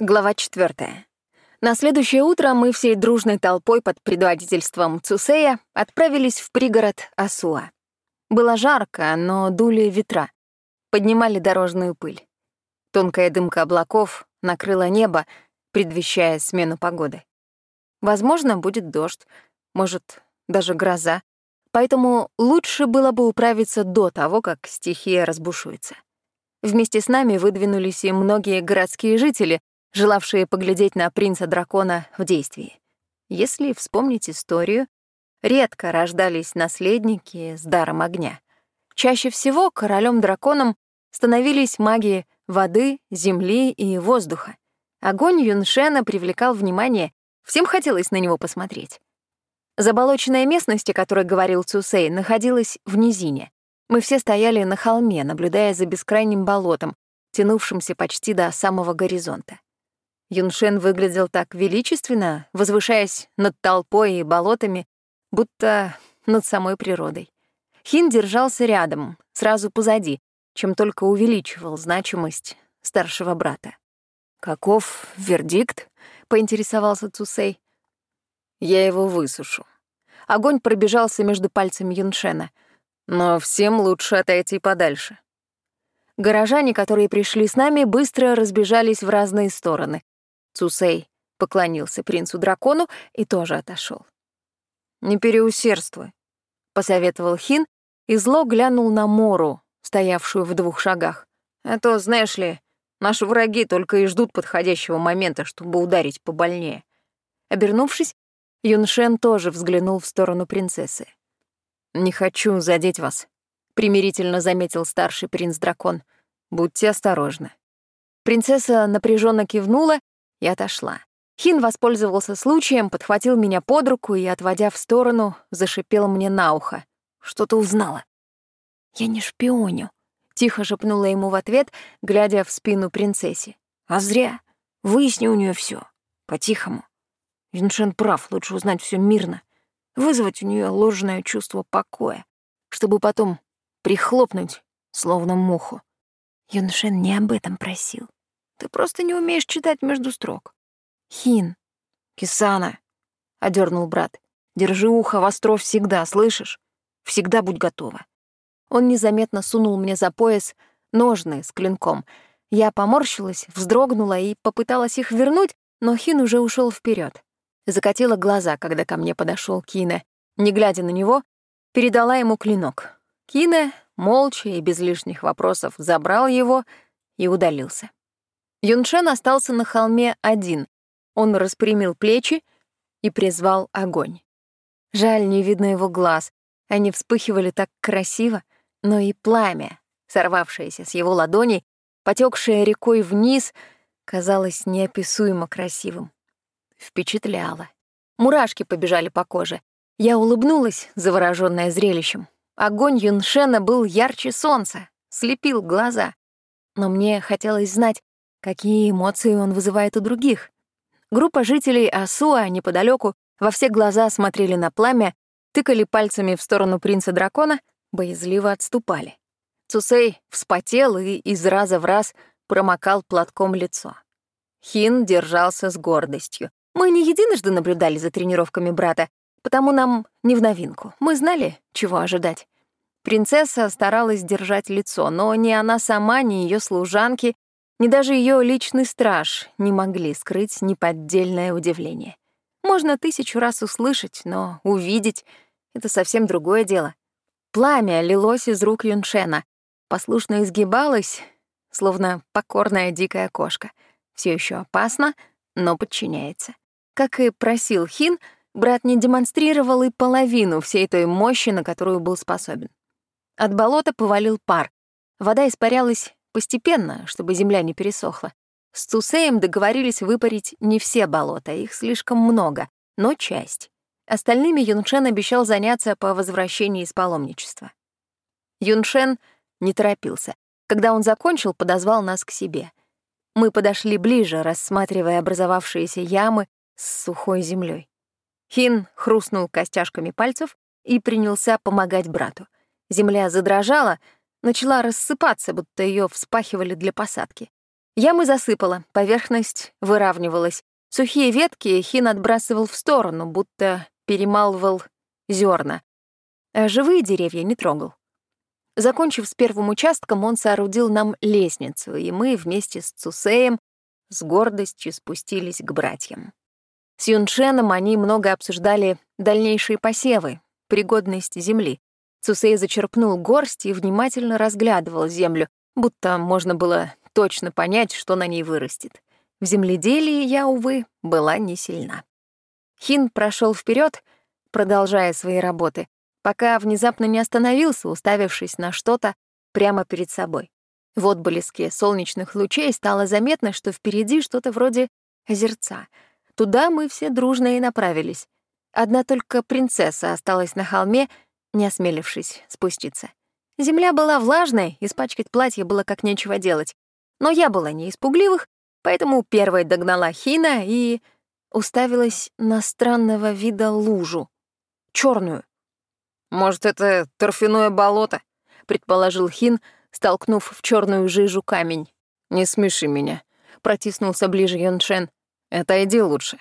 Глава 4. На следующее утро мы всей дружной толпой под предводительством Цусея отправились в пригород Асуа. Было жарко, но дули ветра, поднимали дорожную пыль. Тонкая дымка облаков накрыла небо, предвещая смену погоды. Возможно, будет дождь, может, даже гроза, поэтому лучше было бы управиться до того, как стихия разбушуется. Вместе с нами выдвинулись и многие городские жители, желавшие поглядеть на принца-дракона в действии. Если вспомнить историю, редко рождались наследники с даром огня. Чаще всего королем-драконом становились маги воды, земли и воздуха. Огонь Юншена привлекал внимание, всем хотелось на него посмотреть. Заболоченная местность, о которой говорил Цусей, находилась в низине. Мы все стояли на холме, наблюдая за бескрайним болотом, тянувшимся почти до самого горизонта. Юншен выглядел так величественно, возвышаясь над толпой и болотами, будто над самой природой. Хин держался рядом, сразу позади, чем только увеличивал значимость старшего брата. «Каков вердикт?» — поинтересовался Цусей. «Я его высушу». Огонь пробежался между пальцами Юншена. «Но всем лучше отойти подальше». Горожане, которые пришли с нами, быстро разбежались в разные стороны. Цусей поклонился принцу-дракону и тоже отошел. «Не переусердствуй», — посоветовал Хин и зло глянул на Мору, стоявшую в двух шагах. «А то, знаешь ли, наши враги только и ждут подходящего момента, чтобы ударить побольнее». Обернувшись, Юншен тоже взглянул в сторону принцессы. «Не хочу задеть вас», — примирительно заметил старший принц-дракон. «Будьте осторожны». Принцесса напряженно кивнула и отошла. Хин воспользовался случаем, подхватил меня под руку и, отводя в сторону, зашипел мне на ухо. Что-то узнала. «Я не шпионю», — тихо шепнула ему в ответ, глядя в спину принцессе. «А зря. Выясни у нее все. По-тихому. Виншен прав, лучше узнать все мирно. Вызвать у нее ложное чувство покоя, чтобы потом прихлопнуть, словно муху. Юншен не об этом просил. Ты просто не умеешь читать между строк. Хин. Кисана, — одернул брат. Держи ухо востро всегда, слышишь? Всегда будь готова. Он незаметно сунул мне за пояс ножны с клинком. Я поморщилась, вздрогнула и попыталась их вернуть, но Хин уже ушел вперед. Закатила глаза, когда ко мне подошел Кина. Не глядя на него, передала ему клинок. Кина, молча и без лишних вопросов, забрал его и удалился. Юншен остался на холме один. Он распрямил плечи и призвал огонь. Жаль, не видно его глаз. Они вспыхивали так красиво, но и пламя, сорвавшееся с его ладоней, потекшее рекой вниз, казалось неописуемо красивым. Впечатляло. Мурашки побежали по коже. Я улыбнулась, заворожённая зрелищем. Огонь Юншена был ярче солнца, слепил глаза. Но мне хотелось знать, Какие эмоции он вызывает у других? Группа жителей Асуа неподалеку во все глаза смотрели на пламя, тыкали пальцами в сторону принца-дракона, боязливо отступали. Цусей вспотел и из раза в раз промокал платком лицо. Хин держался с гордостью. Мы не единожды наблюдали за тренировками брата, потому нам не в новинку. Мы знали, чего ожидать. Принцесса старалась держать лицо, но ни она сама, ни ее служанки ни даже ее личный страж не могли скрыть неподдельное удивление. Можно тысячу раз услышать, но увидеть — это совсем другое дело. Пламя лилось из рук Юншена, послушно изгибалось, словно покорная дикая кошка. Все еще опасно, но подчиняется. Как и просил Хин, брат не демонстрировал и половину всей той мощи, на которую был способен. От болота повалил пар. Вода испарялась Постепенно, чтобы земля не пересохла. С Цусеем договорились выпарить не все болота, их слишком много, но часть. Остальными Юншен обещал заняться по возвращении из паломничества. Юншен не торопился. Когда он закончил, подозвал нас к себе. Мы подошли ближе, рассматривая образовавшиеся ямы с сухой землей. Хин хрустнул костяшками пальцев и принялся помогать брату. Земля задрожала, начала рассыпаться, будто ее вспахивали для посадки. Ямы засыпала, поверхность выравнивалась. Сухие ветки Хин отбрасывал в сторону, будто перемалывал зерна, а живые деревья не трогал. Закончив с первым участком, он соорудил нам лестницу, и мы вместе с Цусеем с гордостью спустились к братьям. С Юншеном они много обсуждали дальнейшие посевы, пригодность земли. Цусей зачерпнул горсть и внимательно разглядывал землю, будто можно было точно понять, что на ней вырастет. В земледелии я, увы, была не сильна. Хин прошел вперед, продолжая свои работы, пока внезапно не остановился, уставившись на что-то прямо перед собой. В отблеске солнечных лучей стало заметно, что впереди что-то вроде озерца. Туда мы все дружно и направились. Одна только принцесса осталась на холме, не осмелившись спуститься. Земля была влажной, испачкать платье было как нечего делать. Но я была не испугливых, поэтому первой догнала Хина и уставилась на странного вида лужу. черную. «Может, это торфяное болото?» — предположил Хин, столкнув в черную жижу камень. «Не смеши меня», — протиснулся ближе Йоншен. «Отойди лучше».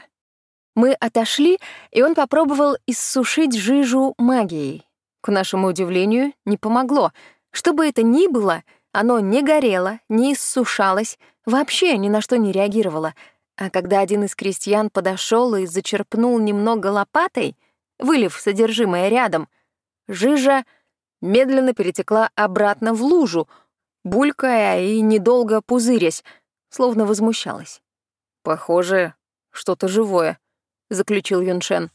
Мы отошли, и он попробовал иссушить жижу магией. К нашему удивлению, не помогло. Что бы это ни было, оно не горело, не иссушалось, вообще ни на что не реагировало. А когда один из крестьян подошел и зачерпнул немного лопатой, вылив содержимое рядом, жижа медленно перетекла обратно в лужу, булькая и недолго пузырясь, словно возмущалась. «Похоже, что-то живое», — заключил Юншен.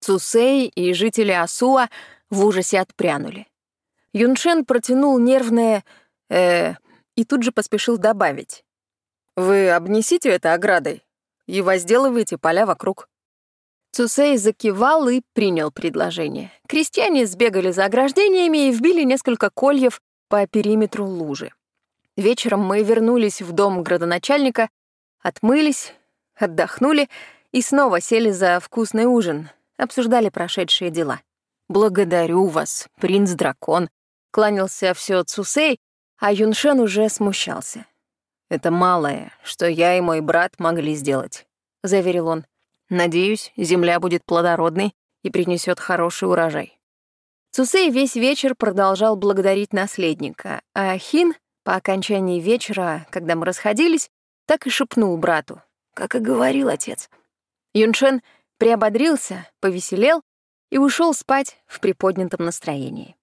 Цусей и жители Асуа в ужасе отпрянули. Юншен протянул нервное э и тут же поспешил добавить. «Вы обнесите это оградой и возделывайте поля вокруг». Цусей закивал и принял предложение. Крестьяне сбегали за ограждениями и вбили несколько кольев по периметру лужи. Вечером мы вернулись в дом градоначальника, отмылись, отдохнули и снова сели за вкусный ужин, обсуждали прошедшие дела. «Благодарю вас, принц-дракон», — кланялся все Цусей, а Юншен уже смущался. «Это малое, что я и мой брат могли сделать», — заверил он. Надеюсь, земля будет плодородной и принесет хороший урожай. Цусей весь вечер продолжал благодарить наследника, а Хин, по окончании вечера, когда мы расходились, так и шепнул брату, как и говорил отец. Юншен приободрился, повеселел и ушел спать в приподнятом настроении.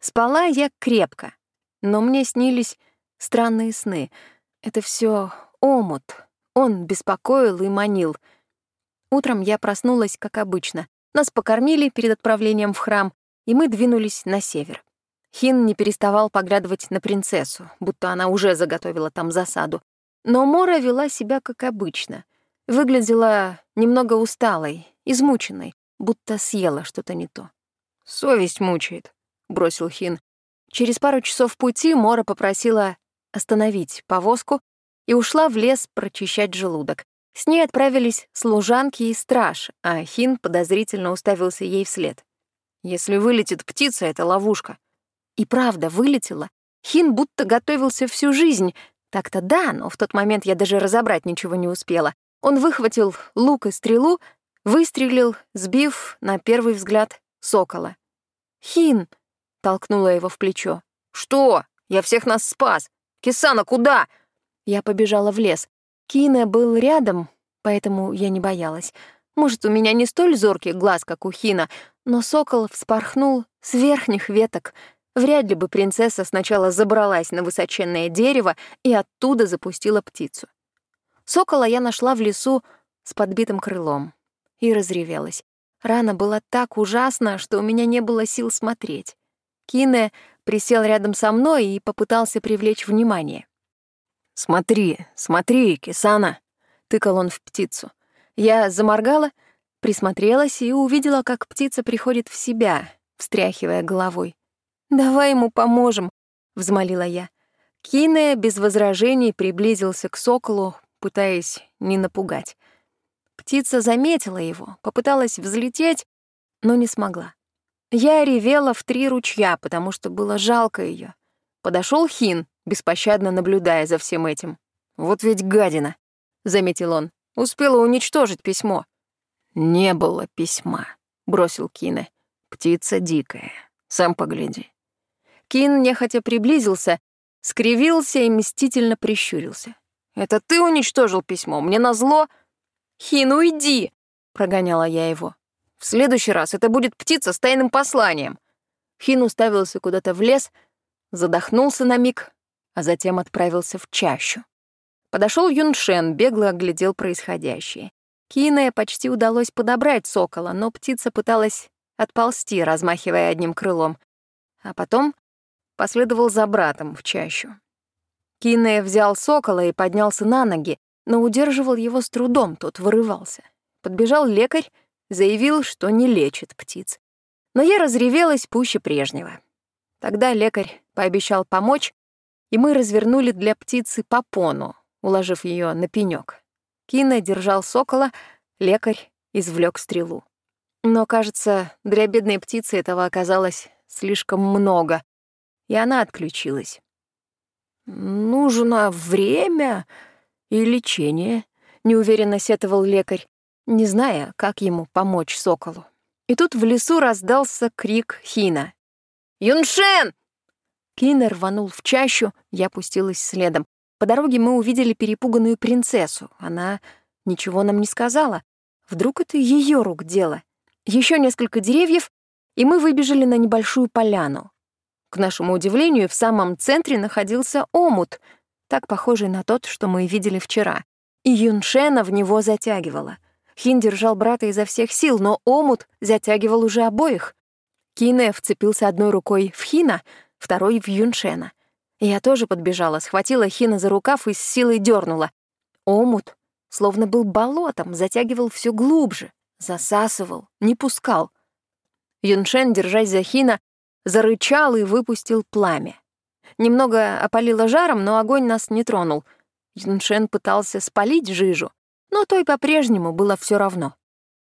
Спала я крепко, но мне снились странные сны. Это все омут, он беспокоил и манил. Утром я проснулась, как обычно. Нас покормили перед отправлением в храм, и мы двинулись на север. Хин не переставал поглядывать на принцессу, будто она уже заготовила там засаду. Но Мора вела себя как обычно. Выглядела немного усталой, измученной, будто съела что-то не то. «Совесть мучает», — бросил Хин. Через пару часов пути Мора попросила остановить повозку и ушла в лес прочищать желудок. С ней отправились служанки и страж, а Хин подозрительно уставился ей вслед. «Если вылетит птица, это ловушка». И правда, вылетела. Хин будто готовился всю жизнь. Так-то да, но в тот момент я даже разобрать ничего не успела. Он выхватил лук и стрелу, выстрелил, сбив, на первый взгляд, сокола. «Хин!» — толкнула его в плечо. «Что? Я всех нас спас! Кисана, куда?» Я побежала в лес. Кина был рядом, поэтому я не боялась. Может, у меня не столь зоркий глаз, как у Хина, но сокол вспорхнул с верхних веток. Вряд ли бы принцесса сначала забралась на высоченное дерево и оттуда запустила птицу. Сокола я нашла в лесу с подбитым крылом и разревелась. Рана была так ужасна, что у меня не было сил смотреть. Кине присел рядом со мной и попытался привлечь внимание. «Смотри, смотри, Кисана!» — тыкал он в птицу. Я заморгала, присмотрелась и увидела, как птица приходит в себя, встряхивая головой. «Давай ему поможем», — взмолила я. Кине без возражений приблизился к соколу, пытаясь не напугать. Птица заметила его, попыталась взлететь, но не смогла. Я ревела в три ручья, потому что было жалко ее. Подошел Хин, беспощадно наблюдая за всем этим. «Вот ведь гадина», — заметил он, — «успела уничтожить письмо». «Не было письма», — бросил Кине. «Птица дикая, сам погляди». Кин нехотя приблизился, скривился и мстительно прищурился. «Это ты уничтожил письмо? Мне назло?» «Хин, уйди!» — прогоняла я его. «В следующий раз это будет птица с тайным посланием». Хин уставился куда-то в лес, задохнулся на миг, а затем отправился в чащу. Подошел Юншен, бегло оглядел происходящее. Кине почти удалось подобрать сокола, но птица пыталась отползти, размахивая одним крылом. А потом последовал за братом в чащу. Кине взял сокола и поднялся на ноги, но удерживал его с трудом, тот вырывался. Подбежал лекарь, заявил, что не лечит птиц. Но я разревелась пуще прежнего. Тогда лекарь пообещал помочь, и мы развернули для птицы попону, уложив ее на пенек. Кина держал сокола, лекарь извлек стрелу. Но, кажется, для бедной птицы этого оказалось слишком много, и она отключилась. «Нужно время и лечение», — неуверенно сетовал лекарь, не зная, как ему помочь соколу. И тут в лесу раздался крик Хина. «Юншен!» Кина рванул в чащу, я пустилась следом. По дороге мы увидели перепуганную принцессу. Она ничего нам не сказала. Вдруг это ее рук дело. Еще несколько деревьев, и мы выбежали на небольшую поляну. К нашему удивлению, в самом центре находился омут, так похожий на тот, что мы видели вчера. И Юншена в него затягивала — Хин держал брата изо всех сил, но омут затягивал уже обоих. Кине вцепился одной рукой в Хина, второй — в Юншена. Я тоже подбежала, схватила Хина за рукав и с силой дернула. Омут, словно был болотом, затягивал все глубже, засасывал, не пускал. Юншен, держась за Хина, зарычал и выпустил пламя. Немного опалило жаром, но огонь нас не тронул. Юншен пытался спалить жижу, но той по-прежнему было все равно.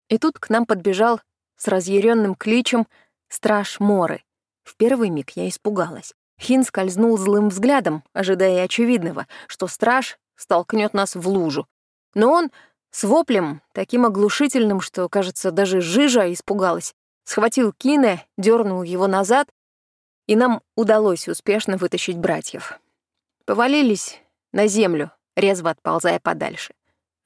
И тут к нам подбежал с разъяренным кличем страж Моры. В первый миг я испугалась. Хин скользнул злым взглядом, ожидая очевидного, что страж столкнет нас в лужу. Но он с воплем, таким оглушительным, что, кажется, даже жижа испугалась, схватил Кине, дернул его назад, и нам удалось успешно вытащить братьев. Повалились на землю, резво отползая подальше.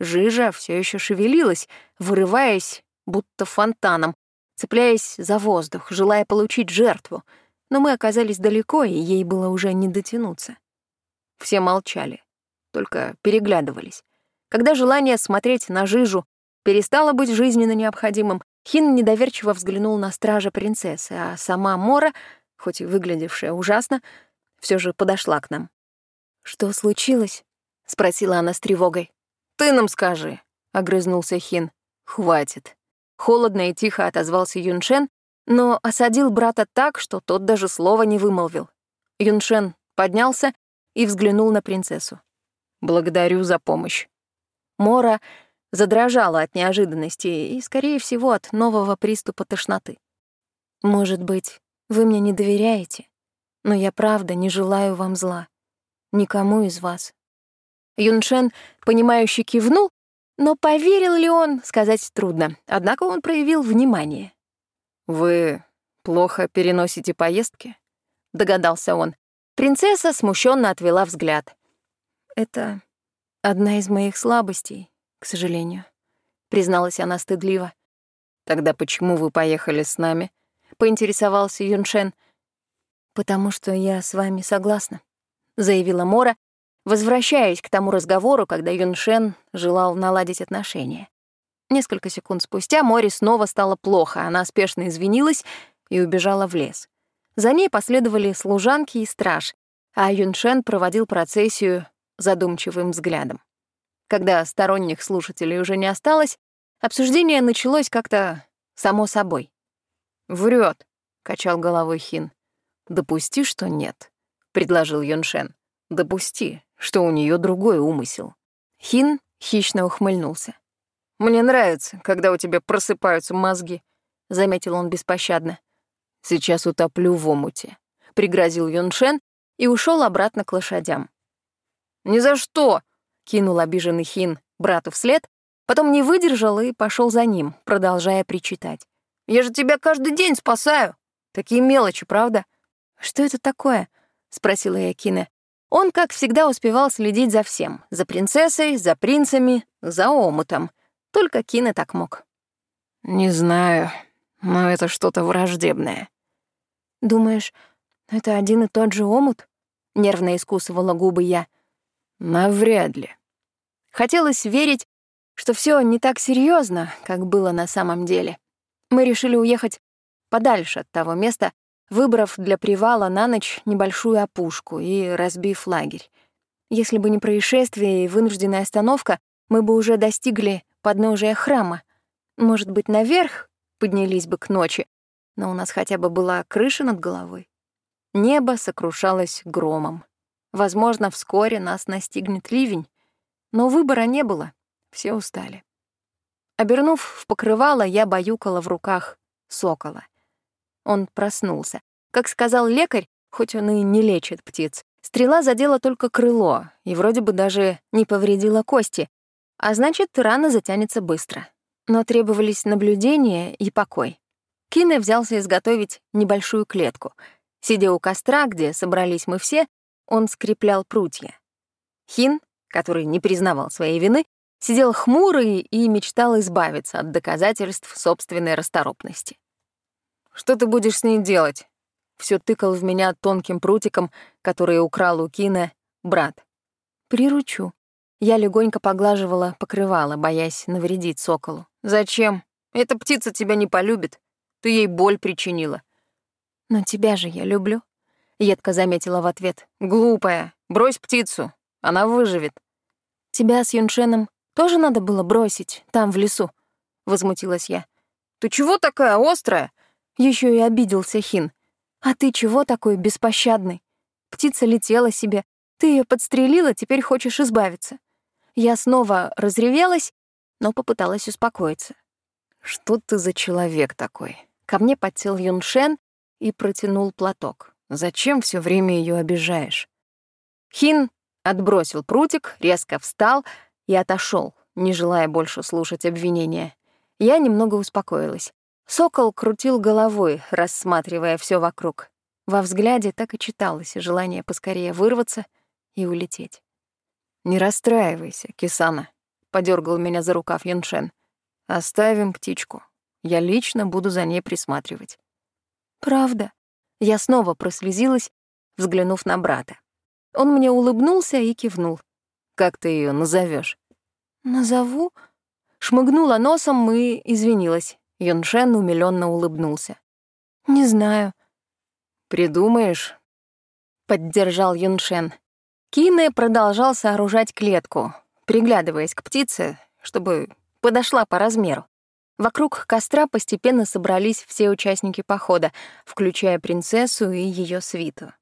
Жижа все еще шевелилась, вырываясь, будто фонтаном, цепляясь за воздух, желая получить жертву. Но мы оказались далеко, и ей было уже не дотянуться. Все молчали, только переглядывались. Когда желание смотреть на жижу перестало быть жизненно необходимым, Хин недоверчиво взглянул на стража принцессы, а сама Мора, хоть и выглядевшая ужасно, все же подошла к нам. «Что случилось?» — спросила она с тревогой. «Ты нам скажи», — огрызнулся Хин. «Хватит». Холодно и тихо отозвался Юншен, но осадил брата так, что тот даже слова не вымолвил. Юншен поднялся и взглянул на принцессу. «Благодарю за помощь». Мора задрожала от неожиданности и, скорее всего, от нового приступа тошноты. «Может быть, вы мне не доверяете, но я правда не желаю вам зла. Никому из вас. Юншен, понимающе кивнул, но поверил ли он, сказать трудно. Однако он проявил внимание. «Вы плохо переносите поездки?» — догадался он. Принцесса смущенно отвела взгляд. «Это одна из моих слабостей, к сожалению», — призналась она стыдливо. «Тогда почему вы поехали с нами?» — поинтересовался Юншен. «Потому что я с вами согласна», — заявила Мора, возвращаясь к тому разговору, когда Юншен желал наладить отношения. Несколько секунд спустя Море снова стало плохо, она спешно извинилась и убежала в лес. За ней последовали служанки и страж, а Юншен проводил процессию задумчивым взглядом. Когда сторонних слушателей уже не осталось, обсуждение началось как-то само собой. «Врет», — качал головой Хин. «Допусти, что нет», — предложил Юншен. «Допусти, что у нее другой умысел. Хин хищно ухмыльнулся. «Мне нравится, когда у тебя просыпаются мозги», — заметил он беспощадно. «Сейчас утоплю в омуте», — пригрозил Юншен и ушел обратно к лошадям. «Ни за что!» — кинул обиженный Хин брату вслед, потом не выдержал и пошел за ним, продолжая причитать. «Я же тебя каждый день спасаю! Такие мелочи, правда?» «Что это такое?» — спросила я Кине. Он, как всегда, успевал следить за всем. За принцессой, за принцами, за омутом. Только Кине так мог. «Не знаю, но это что-то враждебное». «Думаешь, это один и тот же омут?» — нервно искусывала губы я. «Навряд ли». Хотелось верить, что все не так серьезно, как было на самом деле. Мы решили уехать подальше от того места, выбрав для привала на ночь небольшую опушку и разбив лагерь. Если бы не происшествие и вынужденная остановка, мы бы уже достигли подножия храма. Может быть, наверх поднялись бы к ночи, но у нас хотя бы была крыша над головой. Небо сокрушалось громом. Возможно, вскоре нас настигнет ливень, но выбора не было, все устали. Обернув в покрывало, я баюкала в руках сокола — он проснулся. Как сказал лекарь, хоть он и не лечит птиц, стрела задела только крыло и вроде бы даже не повредила кости, а значит, рана затянется быстро. Но требовались наблюдение и покой. Кине взялся изготовить небольшую клетку. Сидя у костра, где собрались мы все, он скреплял прутья. Хин, который не признавал своей вины, сидел хмурый и мечтал избавиться от доказательств собственной расторопности. Что ты будешь с ней делать?» Все тыкал в меня тонким прутиком, который украл у Кина брат. «Приручу». Я легонько поглаживала покрывало, боясь навредить соколу. «Зачем? Эта птица тебя не полюбит. Ты ей боль причинила». «Но тебя же я люблю», — едко заметила в ответ. «Глупая. Брось птицу. Она выживет». «Тебя с Юншеном тоже надо было бросить там, в лесу?» — возмутилась я. «Ты чего такая острая?» Еще и обиделся Хин. А ты чего такой беспощадный? Птица летела себе, ты ее подстрелила, теперь хочешь избавиться. Я снова разревелась, но попыталась успокоиться. Что ты за человек такой? Ко мне подсел Юншен и протянул платок. Зачем все время ее обижаешь? Хин отбросил прутик, резко встал и отошел, не желая больше слушать обвинения. Я немного успокоилась. Сокол крутил головой, рассматривая все вокруг. Во взгляде так и читалось желание поскорее вырваться и улететь. «Не расстраивайся, Кисана», — подергал меня за рукав Яншен. «Оставим птичку. Я лично буду за ней присматривать». «Правда?» Я снова прослезилась, взглянув на брата. Он мне улыбнулся и кивнул. «Как ты ее назовешь? «Назову?» Шмыгнула носом и извинилась. Юншен умилённо улыбнулся. «Не знаю». «Придумаешь?» — поддержал Юншен. Кине продолжал сооружать клетку, приглядываясь к птице, чтобы подошла по размеру. Вокруг костра постепенно собрались все участники похода, включая принцессу и ее свиту.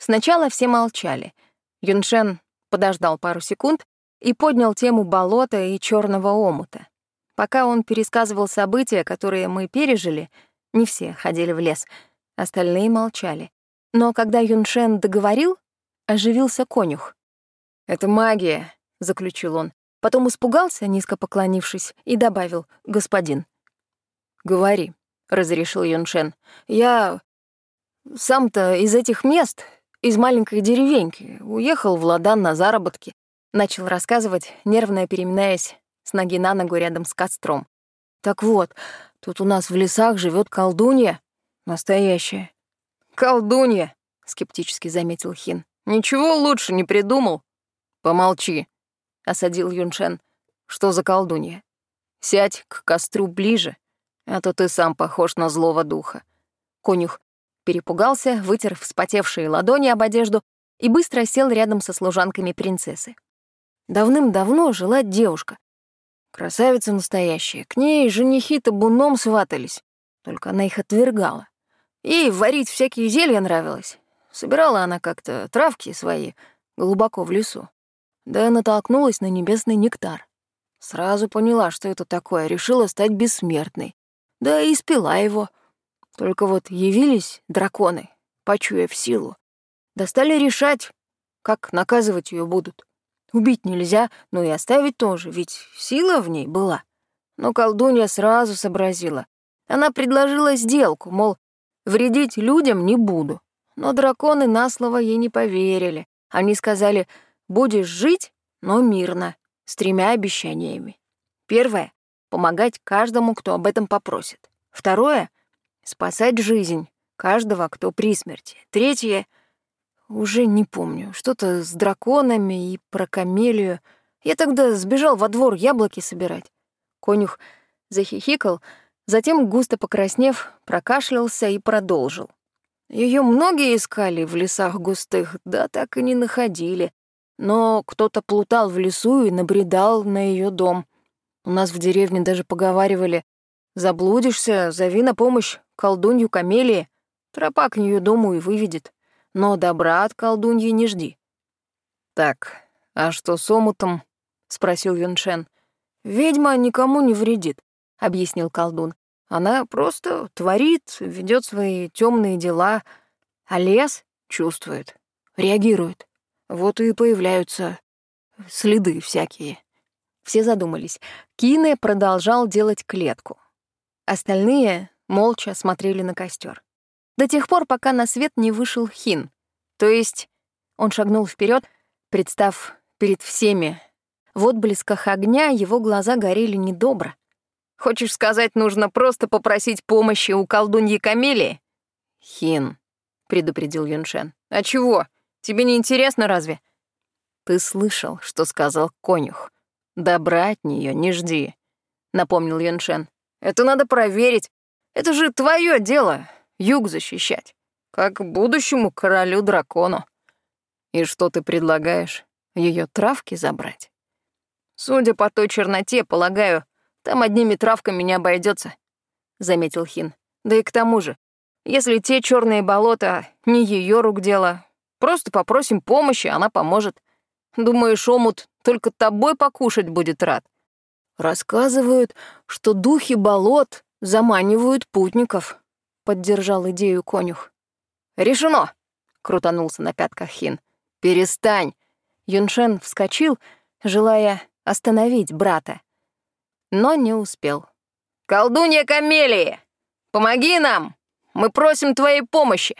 Сначала все молчали. Юншен подождал пару секунд и поднял тему болота и черного омута. Пока он пересказывал события, которые мы пережили, не все ходили в лес, остальные молчали. Но когда Юншен договорил, оживился конюх. «Это магия», — заключил он. Потом испугался, низко поклонившись, и добавил «господин». «Говори», — разрешил Юншен. «Я сам-то из этих мест, из маленькой деревеньки, уехал в Ладан на заработки», — начал рассказывать, нервно переминаясь с ноги на ногу рядом с костром. «Так вот, тут у нас в лесах живет колдунья. Настоящая». «Колдунья», — скептически заметил Хин. «Ничего лучше не придумал». «Помолчи», — осадил Юншен. «Что за колдунья? Сядь к костру ближе, а то ты сам похож на злого духа». Конюх перепугался, вытер вспотевшие ладони об одежду и быстро сел рядом со служанками принцессы. Давным-давно жила девушка, Красавица настоящая. К ней женихи табуном сватались. Только она их отвергала. Ей варить всякие зелья нравилось. Собирала она как-то травки свои глубоко в лесу. Да натолкнулась на небесный нектар. Сразу поняла, что это такое, решила стать бессмертной. Да и спила его. Только вот явились драконы, почуяв силу. Да стали решать, как наказывать ее будут. Убить нельзя, но и оставить тоже, ведь сила в ней была. Но колдунья сразу сообразила. Она предложила сделку, мол, вредить людям не буду. Но драконы на слово ей не поверили. Они сказали, будешь жить, но мирно, с тремя обещаниями. Первое — помогать каждому, кто об этом попросит. Второе — спасать жизнь каждого, кто при смерти. Третье — уже не помню. Что-то с драконами и про камелию. Я тогда сбежал во двор яблоки собирать. Конюх захихикал, затем, густо покраснев, прокашлялся и продолжил. Ее многие искали в лесах густых, да так и не находили. Но кто-то плутал в лесу и набредал на ее дом. У нас в деревне даже поговаривали, заблудишься, зови на помощь колдунью Камелии, тропа к нее дому и выведет но добра от колдуньи не жди. «Так, а что с омутом?» — спросил Юншен. «Ведьма никому не вредит», — объяснил колдун. «Она просто творит, ведет свои темные дела, а лес чувствует, реагирует. Вот и появляются следы всякие». Все задумались. Кине продолжал делать клетку. Остальные молча смотрели на костер до тех пор, пока на свет не вышел Хин. То есть он шагнул вперед, представ перед всеми. В отблесках огня его глаза горели недобро. «Хочешь сказать, нужно просто попросить помощи у колдуньи Камелии?» «Хин», — предупредил Юншен. «А чего? Тебе не интересно разве?» «Ты слышал, что сказал конюх. Добра от нее не жди», — напомнил Юншен. «Это надо проверить. Это же твое дело юг защищать, как будущему королю-дракону. И что ты предлагаешь? Ее травки забрать? Судя по той черноте, полагаю, там одними травками не обойдется, заметил Хин. Да и к тому же, если те черные болота не ее рук дело, просто попросим помощи, она поможет. Думаю, Шомут только тобой покушать будет рад. Рассказывают, что духи болот заманивают путников, поддержал идею конюх. «Решено!» — крутанулся на пятках Хин. «Перестань!» Юншен вскочил, желая остановить брата, но не успел. «Колдунья Камелии! Помоги нам! Мы просим твоей помощи!»